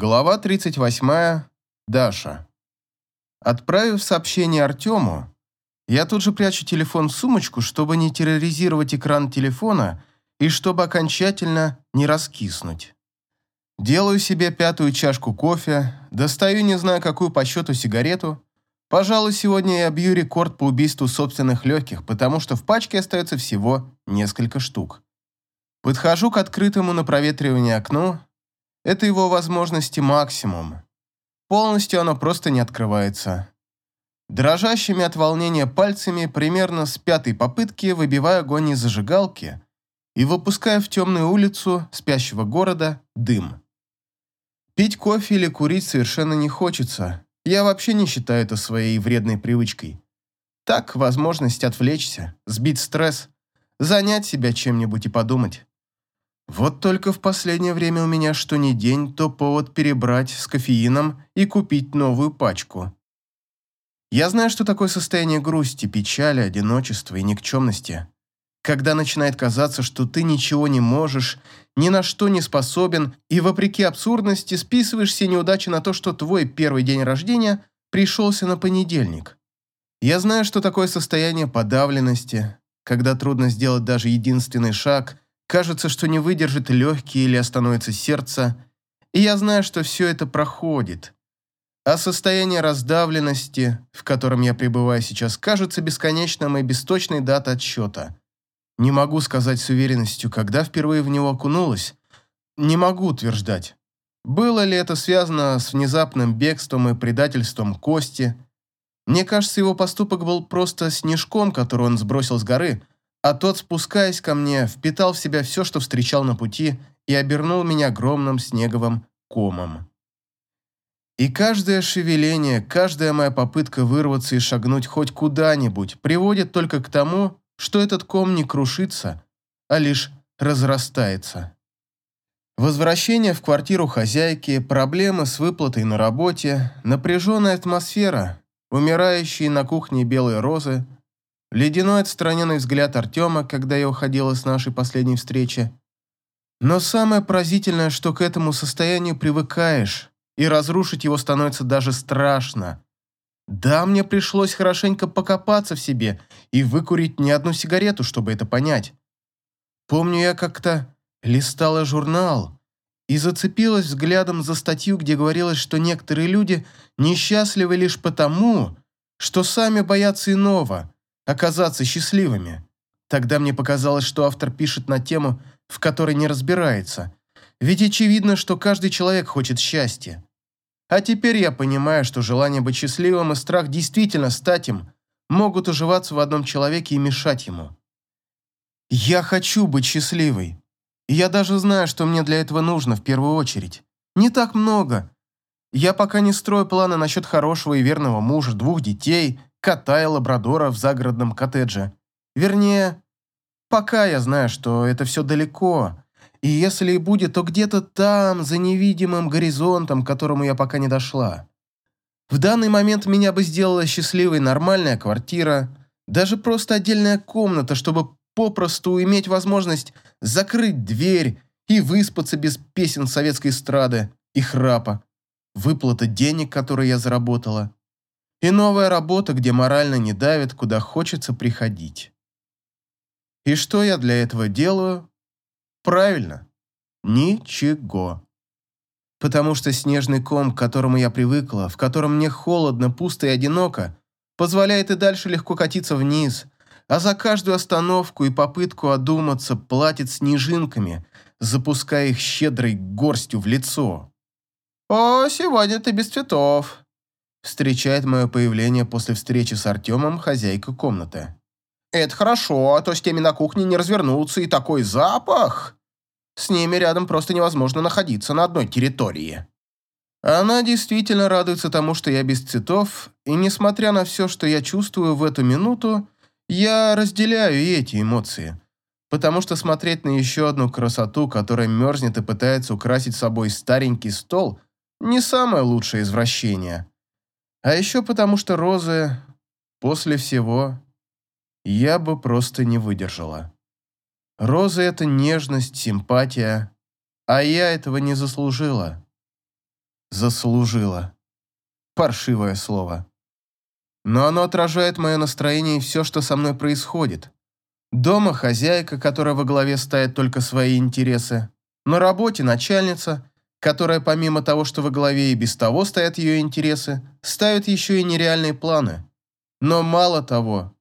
Глава 38. Даша. Отправив сообщение Артему, я тут же прячу телефон в сумочку, чтобы не терроризировать экран телефона и чтобы окончательно не раскиснуть. Делаю себе пятую чашку кофе, достаю не знаю какую по счету сигарету. Пожалуй, сегодня я бью рекорд по убийству собственных легких, потому что в пачке остается всего несколько штук. Подхожу к открытому на проветривание окну это его возможности максимум. Полностью оно просто не открывается. Дрожащими от волнения пальцами примерно с пятой попытки выбиваю огонь из зажигалки и выпускаю в темную улицу спящего города дым. Пить кофе или курить совершенно не хочется. Я вообще не считаю это своей вредной привычкой. Так, возможность отвлечься, сбить стресс, занять себя чем-нибудь и подумать. Вот только в последнее время у меня что ни день, то повод перебрать с кофеином и купить новую пачку. Я знаю, что такое состояние грусти, печали, одиночества и никчемности. Когда начинает казаться, что ты ничего не можешь, ни на что не способен, и вопреки абсурдности списываешь все неудачи на то, что твой первый день рождения пришелся на понедельник. Я знаю, что такое состояние подавленности, когда трудно сделать даже единственный шаг – Кажется, что не выдержит легкие или остановится сердце, и я знаю, что все это проходит. А состояние раздавленности, в котором я пребываю сейчас, кажется бесконечным и без точной даты отсчета. Не могу сказать с уверенностью, когда впервые в него окунулась. Не могу утверждать. Было ли это связано с внезапным бегством и предательством Кости? Мне кажется, его поступок был просто снежком, который он сбросил с горы, а тот, спускаясь ко мне, впитал в себя все, что встречал на пути, и обернул меня огромным снеговым комом. И каждое шевеление, каждая моя попытка вырваться и шагнуть хоть куда-нибудь приводит только к тому, что этот ком не крушится, а лишь разрастается. Возвращение в квартиру хозяйки, проблемы с выплатой на работе, напряженная атмосфера, умирающие на кухне белые розы – Ледяной отстраненный взгляд Артема, когда я уходила с нашей последней встречи. Но самое поразительное, что к этому состоянию привыкаешь, и разрушить его становится даже страшно. Да, мне пришлось хорошенько покопаться в себе и выкурить не одну сигарету, чтобы это понять. Помню, я как-то листала журнал и зацепилась взглядом за статью, где говорилось, что некоторые люди несчастливы лишь потому, что сами боятся иного – оказаться счастливыми. Тогда мне показалось, что автор пишет на тему, в которой не разбирается. Ведь очевидно, что каждый человек хочет счастья. А теперь я понимаю, что желание быть счастливым и страх действительно стать им могут уживаться в одном человеке и мешать ему. Я хочу быть счастливой. Я даже знаю, что мне для этого нужно в первую очередь. Не так много. Я пока не строю планы насчет хорошего и верного мужа, двух детей – кота и лабрадора в загородном коттедже. Вернее, пока я знаю, что это все далеко, и если и будет, то где-то там, за невидимым горизонтом, к которому я пока не дошла. В данный момент меня бы сделала счастливой нормальная квартира, даже просто отдельная комната, чтобы попросту иметь возможность закрыть дверь и выспаться без песен советской эстрады и храпа, выплата денег, которые я заработала, и новая работа, где морально не давит, куда хочется приходить. И что я для этого делаю? Правильно, ничего. Потому что снежный ком, к которому я привыкла, в котором мне холодно, пусто и одиноко, позволяет и дальше легко катиться вниз, а за каждую остановку и попытку одуматься платит снежинками, запуская их щедрой горстью в лицо. «О, сегодня ты без цветов», Встречает мое появление после встречи с Артемом хозяйка комнаты. «Это хорошо, а то с теми на кухне не развернуться, и такой запах!» С ними рядом просто невозможно находиться на одной территории. Она действительно радуется тому, что я без цветов, и несмотря на все, что я чувствую в эту минуту, я разделяю и эти эмоции. Потому что смотреть на еще одну красоту, которая мерзнет и пытается украсить собой старенький стол, не самое лучшее извращение. А еще потому, что Розы после всего я бы просто не выдержала. Розы — это нежность, симпатия, а я этого не заслужила. Заслужила. Паршивое слово. Но оно отражает мое настроение и все, что со мной происходит. Дома хозяйка, которая во главе ставит только свои интересы. На работе начальница, которая помимо того, что во главе и без того стоят ее интересы, ставит еще и нереальные планы. Но мало того.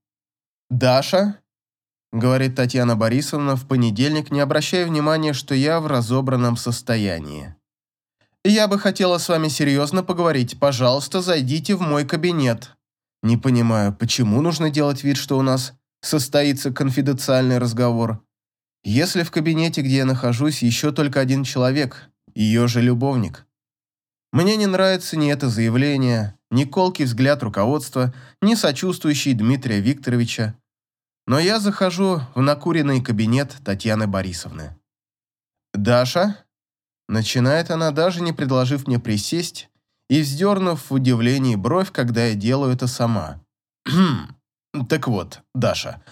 «Даша?» — говорит Татьяна Борисовна в понедельник, не обращая внимания, что я в разобранном состоянии. «Я бы хотела с вами серьезно поговорить. Пожалуйста, зайдите в мой кабинет». Не понимаю, почему нужно делать вид, что у нас состоится конфиденциальный разговор. Если в кабинете, где я нахожусь, еще только один человек, ее же любовник. Мне не нравится ни это заявление, ни колкий взгляд руководства, ни сочувствующий Дмитрия Викторовича. Но я захожу в накуренный кабинет Татьяны Борисовны. «Даша?» Начинает она, даже не предложив мне присесть и вздернув в удивлении бровь, когда я делаю это сама. «Так вот, Даша,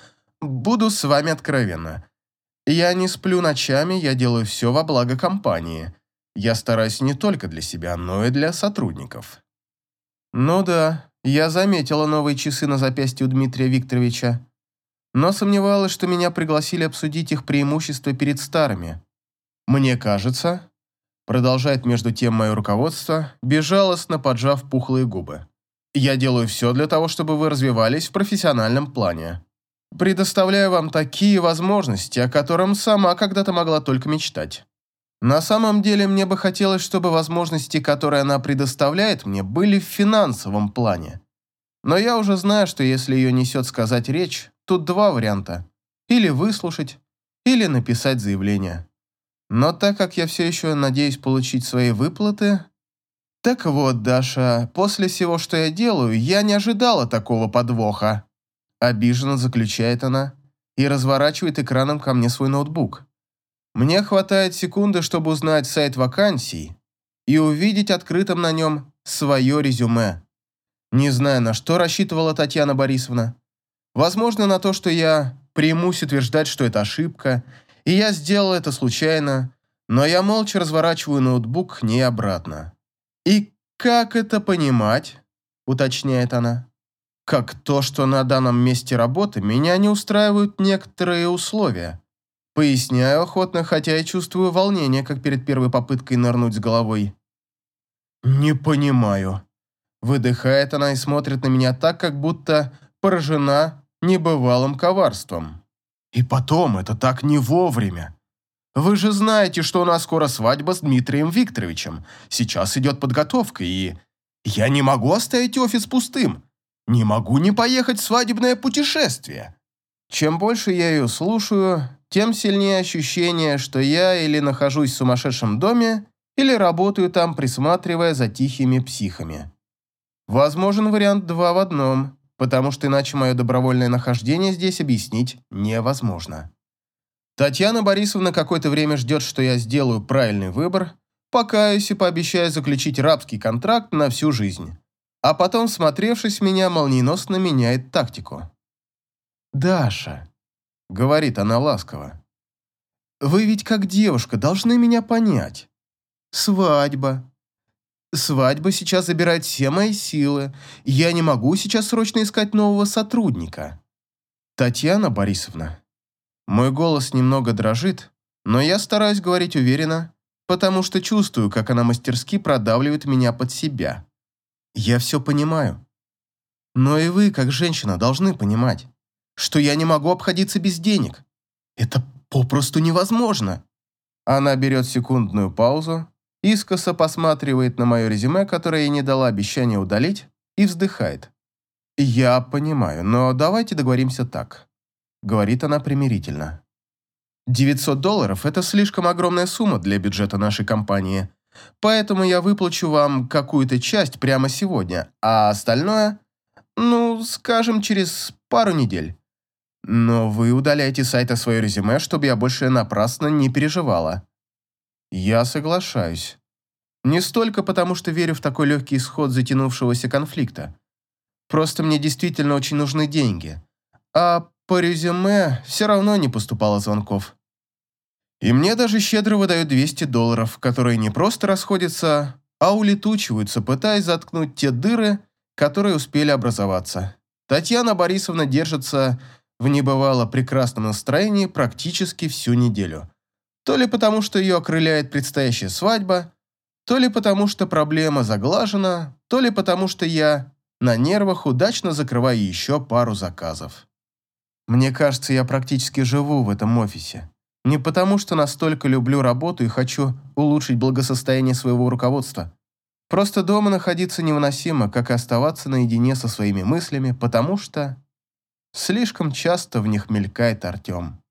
буду с вами откровенна. Я не сплю ночами, я делаю все во благо компании. Я стараюсь не только для себя, но и для сотрудников». «Ну да, я заметила новые часы на запястье у Дмитрия Викторовича, но сомневалась, что меня пригласили обсудить их преимущества перед старыми. Мне кажется, продолжает между тем мое руководство, безжалостно поджав пухлые губы. Я делаю все для того, чтобы вы развивались в профессиональном плане. Предоставляю вам такие возможности, о котором сама когда-то могла только мечтать. На самом деле, мне бы хотелось, чтобы возможности, которые она предоставляет мне, были в финансовом плане. Но я уже знаю, что если ее несет сказать речь, тут два варианта. Или выслушать, или написать заявление. Но так как я все еще надеюсь получить свои выплаты... Так вот, Даша, после всего, что я делаю, я не ожидала такого подвоха. Обиженно заключает она и разворачивает экраном ко мне свой ноутбук. Мне хватает секунды, чтобы узнать сайт вакансий и увидеть открытым на нем свое резюме. Не знаю, на что рассчитывала Татьяна Борисовна. Возможно, на то, что я примусь утверждать, что это ошибка, и я сделал это случайно, но я молча разворачиваю ноутбук к ней обратно. «И как это понимать?» – уточняет она как то, что на данном месте работы меня не устраивают некоторые условия. Поясняю охотно, хотя и чувствую волнение, как перед первой попыткой нырнуть с головой. «Не понимаю». Выдыхает она и смотрит на меня так, как будто поражена небывалым коварством. «И потом, это так не вовремя. Вы же знаете, что у нас скоро свадьба с Дмитрием Викторовичем. Сейчас идет подготовка, и... Я не могу оставить офис пустым. Не могу не поехать в свадебное путешествие. Чем больше я ее слушаю, тем сильнее ощущение, что я или нахожусь в сумасшедшем доме, или работаю там, присматривая за тихими психами. Возможен вариант два в одном, потому что иначе мое добровольное нахождение здесь объяснить невозможно. Татьяна Борисовна какое-то время ждет, что я сделаю правильный выбор, покаюсь и пообещаю заключить рабский контракт на всю жизнь а потом, смотревшись меня, молниеносно меняет тактику. «Даша», — говорит она ласково, — «вы ведь как девушка должны меня понять. Свадьба. Свадьба сейчас забирает все мои силы, я не могу сейчас срочно искать нового сотрудника. Татьяна Борисовна». Мой голос немного дрожит, но я стараюсь говорить уверенно, потому что чувствую, как она мастерски продавливает меня под себя. Я все понимаю. Но и вы, как женщина, должны понимать, что я не могу обходиться без денег. Это попросту невозможно. Она берет секундную паузу, искоса посматривает на мое резюме, которое ей не дала обещание удалить, и вздыхает. «Я понимаю, но давайте договоримся так», — говорит она примирительно. «900 долларов – это слишком огромная сумма для бюджета нашей компании, Поэтому я выплачу вам какую-то часть прямо сегодня, а остальное, ну, скажем, через пару недель. Но вы удаляете с сайта свое резюме, чтобы я больше напрасно не переживала. Я соглашаюсь. Не столько потому, что верю в такой легкий исход затянувшегося конфликта. Просто мне действительно очень нужны деньги. А по резюме все равно не поступало звонков. И мне даже щедро выдают 200 долларов, которые не просто расходятся, а улетучиваются, пытаясь заткнуть те дыры, которые успели образоваться. Татьяна Борисовна держится в небывало прекрасном настроении практически всю неделю. То ли потому, что ее окрыляет предстоящая свадьба, то ли потому, что проблема заглажена, то ли потому, что я на нервах удачно закрываю еще пару заказов. Мне кажется, я практически живу в этом офисе. Не потому, что настолько люблю работу и хочу улучшить благосостояние своего руководства. Просто дома находиться невыносимо, как и оставаться наедине со своими мыслями, потому что слишком часто в них мелькает Артем.